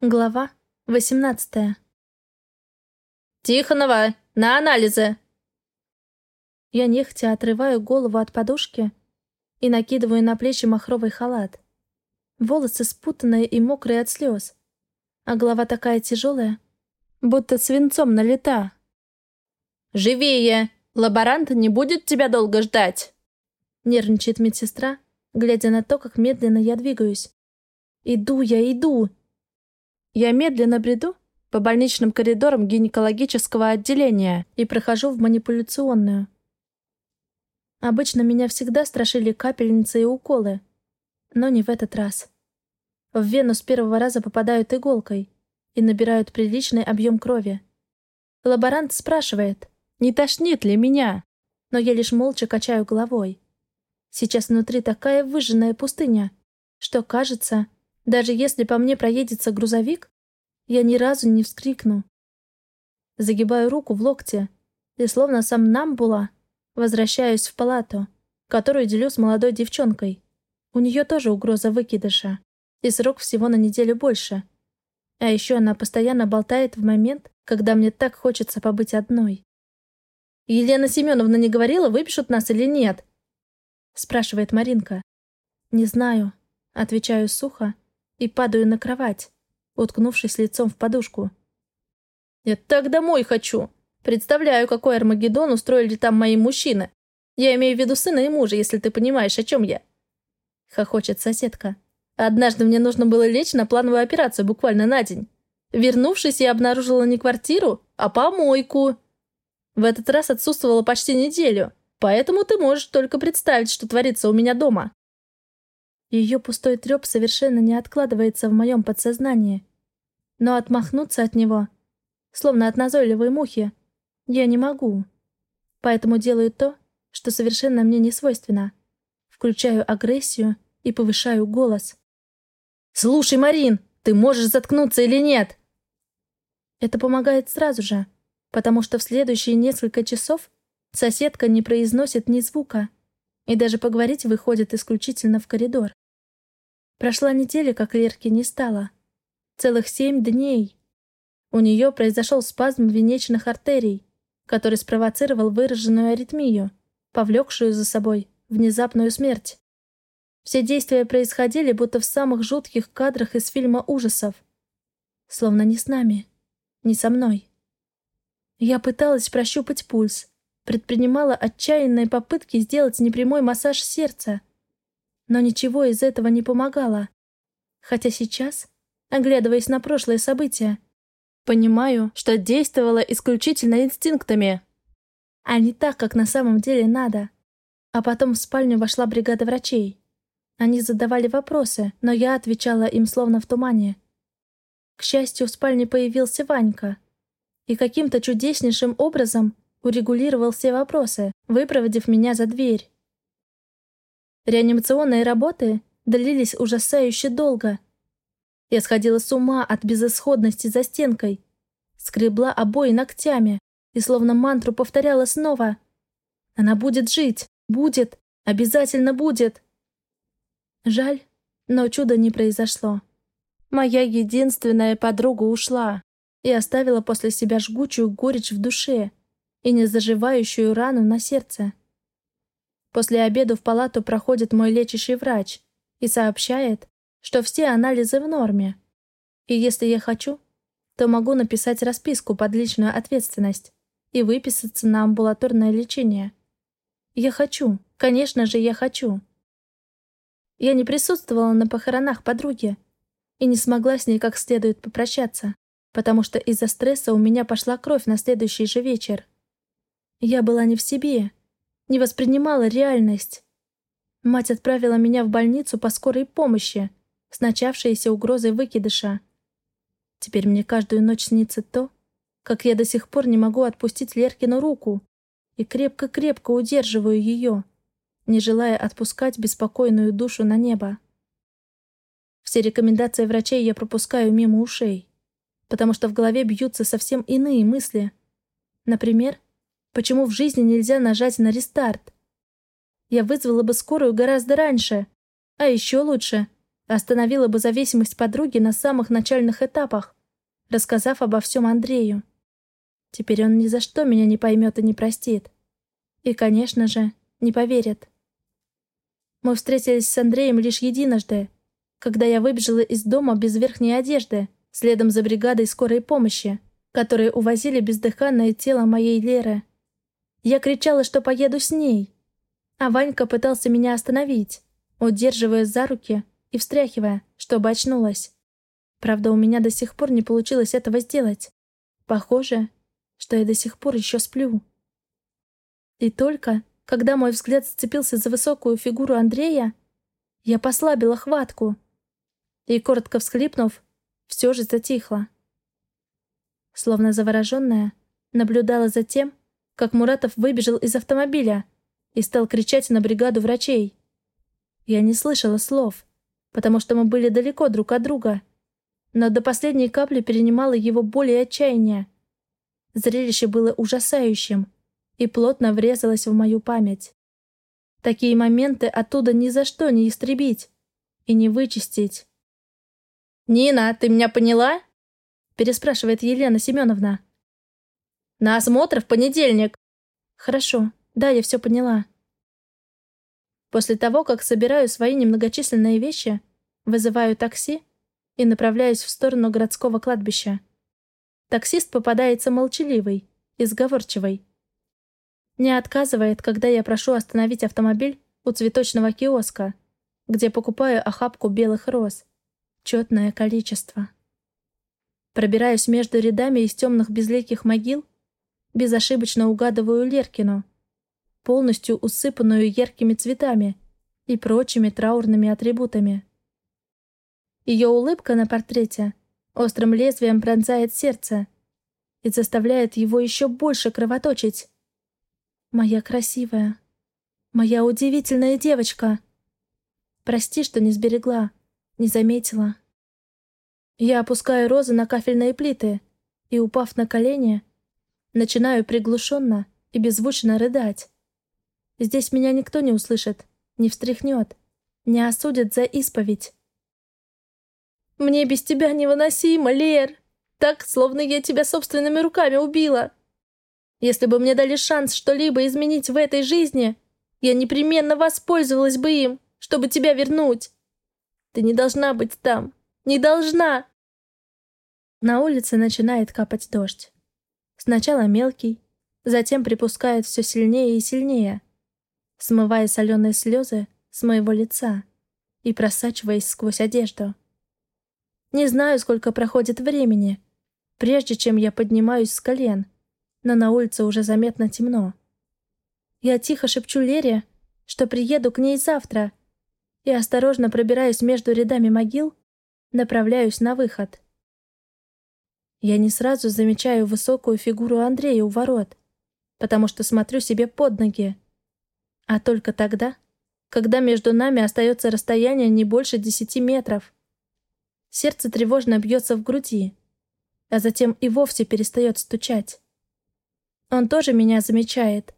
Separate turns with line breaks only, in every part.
Глава 18
«Тихонова, на анализы!»
Я нехотя отрываю голову от подушки и накидываю на плечи махровый халат. Волосы спутанные и мокрые от слез, а голова такая тяжелая, будто свинцом налита.
«Живее! Лаборант не будет тебя долго ждать!»
Нервничает медсестра, глядя на то, как медленно я двигаюсь. «Иду я, иду!» Я медленно бреду по больничным коридорам гинекологического отделения и прохожу в манипуляционную. Обычно меня всегда страшили капельницы и уколы, но не в этот раз. В вену с первого раза попадают иголкой и набирают приличный объем крови. Лаборант спрашивает, не тошнит ли меня, но я лишь молча качаю головой. Сейчас внутри такая выжженная пустыня, что кажется, даже если по мне проедется грузовик, я ни разу не вскрикну. Загибаю руку в локте и, словно сам намбула, возвращаюсь в палату, которую делю с молодой девчонкой. У нее тоже угроза выкидыша, и срок всего на неделю больше. А еще она постоянно болтает в момент, когда мне так хочется побыть одной. «Елена Семеновна не говорила, выпишут нас или нет?» спрашивает Маринка. «Не знаю», отвечаю сухо, и падаю на кровать, уткнувшись лицом в подушку.
«Я так домой хочу! Представляю, какой Армагеддон устроили там мои мужчины! Я имею в виду сына и мужа, если ты понимаешь, о чем я!» Хохочет соседка. «Однажды мне нужно было лечь на плановую операцию буквально на день. Вернувшись, я обнаружила не квартиру, а помойку. В этот раз отсутствовала почти неделю, поэтому ты можешь только представить, что творится у меня дома.
Ее пустой треп совершенно не откладывается в моем подсознании. Но отмахнуться от него, словно от назойливой мухи, я не могу. Поэтому делаю то, что совершенно мне не свойственно. Включаю агрессию и повышаю голос.
«Слушай, Марин, ты можешь заткнуться или нет?»
Это помогает сразу же, потому что в следующие несколько часов соседка не произносит ни звука и даже поговорить выходит исключительно в коридор. Прошла неделя, как Лерки не стало. Целых семь дней. У нее произошел спазм венечных артерий, который спровоцировал выраженную аритмию, повлекшую за собой внезапную смерть. Все действия происходили будто в самых жутких кадрах из фильма ужасов. Словно не с нами, не со мной. Я пыталась прощупать пульс, предпринимала отчаянные попытки сделать непрямой массаж сердца — но ничего из этого не помогало. Хотя сейчас, оглядываясь на прошлые события, понимаю, что действовала исключительно инстинктами, а не так, как на самом деле надо. А потом в спальню вошла бригада врачей. Они задавали вопросы, но я отвечала им словно в тумане. К счастью, в спальне появился Ванька. И каким-то чудеснейшим образом урегулировал все вопросы, выпроводив меня за дверь. Реанимационные работы длились ужасающе долго. Я сходила с ума от безысходности за стенкой, скребла обои ногтями и словно мантру повторяла снова. Она будет жить, будет, обязательно будет. Жаль, но чуда не произошло. Моя единственная подруга ушла и оставила после себя жгучую горечь в душе и незаживающую рану на сердце. После обеда в палату проходит мой лечащий врач и сообщает, что все анализы в норме. И если я хочу, то могу написать расписку под личную ответственность и выписаться на амбулаторное лечение. Я хочу, конечно же, я хочу. Я не присутствовала на похоронах подруги и не смогла с ней как следует попрощаться, потому что из-за стресса у меня пошла кровь на следующий же вечер. Я была не в себе, не воспринимала реальность. Мать отправила меня в больницу по скорой помощи с начавшейся угрозой выкидыша. Теперь мне каждую ночь снится то, как я до сих пор не могу отпустить Леркину руку и крепко-крепко удерживаю ее, не желая отпускать беспокойную душу на небо. Все рекомендации врачей я пропускаю мимо ушей, потому что в голове бьются совсем иные мысли. Например, Почему в жизни нельзя нажать на рестарт? Я вызвала бы скорую гораздо раньше. А еще лучше, Остановила бы зависимость подруги на самых начальных этапах, рассказав обо всем Андрею. Теперь он ни за что меня не поймет и не простит. И, конечно же, не поверит. Мы встретились с Андреем лишь единожды, когда я выбежала из дома без верхней одежды, следом за бригадой скорой помощи, которые увозили бездыханное тело моей Леры. Я кричала, что поеду с ней, а Ванька пытался меня остановить, удерживая за руки и встряхивая, чтобы очнулась. Правда, у меня до сих пор не получилось этого сделать. Похоже, что я до сих пор еще сплю. И только, когда мой взгляд зацепился за высокую фигуру Андрея, я послабила хватку и, коротко всхлипнув, все же затихла. Словно завороженная, наблюдала за тем, как Муратов выбежал из автомобиля и стал кричать на бригаду врачей. Я не слышала слов, потому что мы были далеко друг от друга, но до последней капли перенимала его боль и отчаяние. Зрелище было ужасающим и плотно врезалось в мою память. Такие моменты оттуда ни за что не истребить и не вычистить.
«Нина, ты меня поняла?»
переспрашивает Елена Семеновна.
«На осмотр в понедельник».
«Хорошо, да, я все поняла». После того, как собираю свои немногочисленные вещи, вызываю такси и направляюсь в сторону городского кладбища. Таксист попадается молчаливый, изговорчивый. Не отказывает, когда я прошу остановить автомобиль у цветочного киоска, где покупаю охапку белых роз. Четное количество. Пробираюсь между рядами из темных безликих могил, безошибочно угадываю Леркину, полностью усыпанную яркими цветами и прочими траурными атрибутами. Ее улыбка на портрете острым лезвием пронзает сердце и заставляет его еще больше кровоточить. Моя красивая, моя удивительная девочка. Прости, что не сберегла, не заметила. Я опускаю розы на кафельные плиты и, упав на колени, начинаю приглушенно и беззвучно рыдать. Здесь меня никто не услышит, не встряхнет, не осудит за исповедь. Мне без тебя невыносимо, Лер. Так, словно я тебя собственными руками убила. Если бы мне дали шанс что-либо изменить в этой жизни, я непременно воспользовалась бы им, чтобы тебя вернуть. Ты не должна быть там. Не должна. На улице начинает капать дождь. Сначала мелкий, затем припускает все сильнее и сильнее, смывая соленые слезы с моего лица и просачиваясь сквозь одежду. Не знаю, сколько проходит времени, прежде чем я поднимаюсь с колен, но на улице уже заметно темно. Я тихо шепчу Лере, что приеду к ней завтра, и осторожно пробираюсь между рядами могил, направляюсь на выход. Я не сразу замечаю высокую фигуру Андрея у ворот, потому что смотрю себе под ноги. А только тогда, когда между нами остается расстояние не больше десяти метров. Сердце тревожно бьется в груди, а затем и вовсе перестает стучать. Он тоже меня замечает.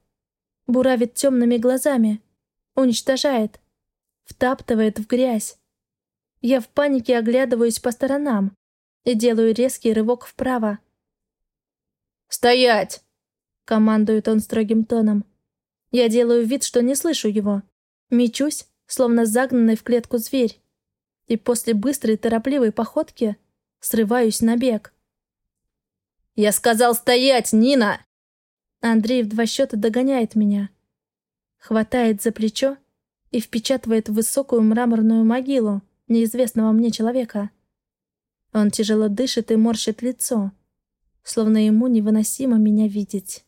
Буравит темными глазами. Уничтожает. Втаптывает в грязь. Я в панике оглядываюсь по сторонам и делаю резкий рывок вправо.
«Стоять!» — командует он строгим тоном.
Я делаю вид, что не слышу его. Мечусь, словно загнанный в клетку зверь и после быстрой торопливой походки срываюсь на бег.
«Я сказал стоять, Нина!»
Андрей в два счета догоняет меня. Хватает за плечо и впечатывает в высокую мраморную могилу неизвестного мне человека. Он тяжело дышит и морщит лицо, словно ему невыносимо меня видеть.